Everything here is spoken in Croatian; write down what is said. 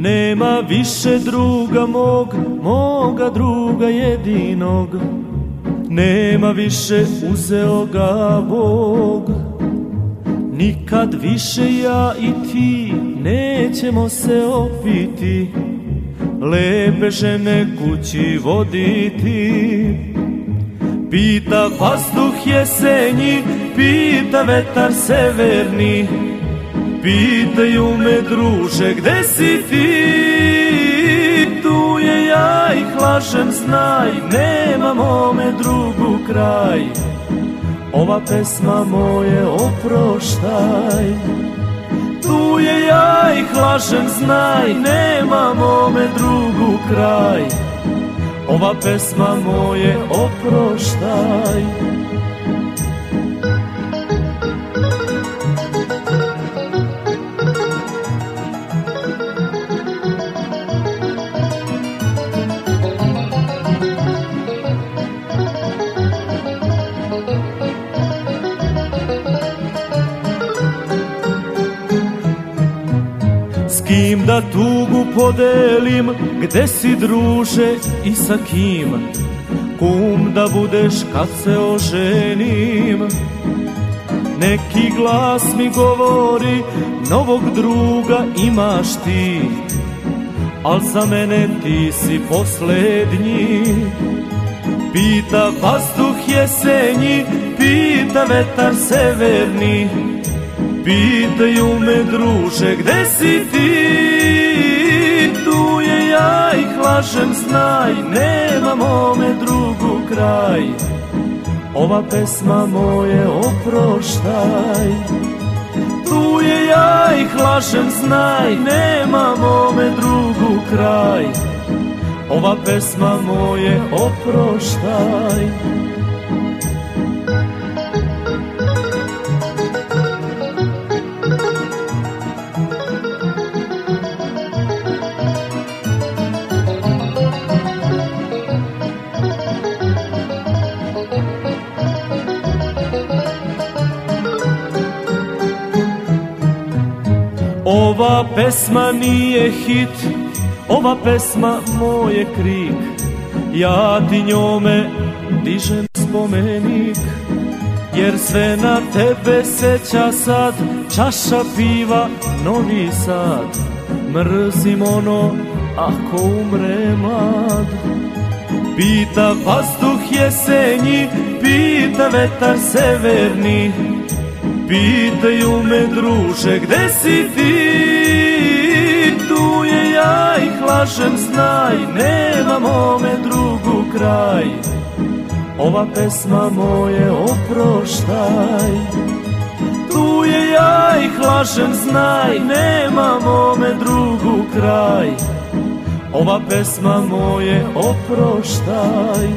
Nema više druga mog, moga druga jedinog. Nema više uzeo ga Bog. Nikad više ja i ti nećemo se opiti. Lepe žene kući voditi. Pita vazduh jesenji, pita vetar severni Pitaju me druže gde si ti? Tu je ja ih lažem znaj Nemamo me drugu kraj. Ova pesma moje oproštaj. Tu je ja ih lažem znaj Nemamo me drugu kraj. Ova pesma moje oproštaj kim da tugu podelim Gde si druže i sa kim? Kum da budeš kad se oženim. Neki glas mi govori Novog druga imaš ti. Al za mene ti si poslednji Pita vazduh jesenji Pita vetar severni. Pitaju me druže gde si ti? Tu je ja ih lažem znaj Nemamo me drugu kraj. Ova pesma moje oproštaj. Tu je ja ih lažem znaj Nemamo me drugu kraj Ova pesma moje oproštaj. Ova pesma nije hit, ova pesma moje krik Ja ti njome dižem spomenik. Jer sve na tebe seća sad Čaša piva, novi sad. Mrzim ono ako umre mlad. Pita vazduh jesenji Pita vetar severni. Pitaju me druže gde si ti? je ih lažem znaj Nemamo me drugu kraj. Ova pesma moje oproštaj. Tu je ja ih lažem znaj Nemamo me drugu kraj. Ova pesma moje oproštaj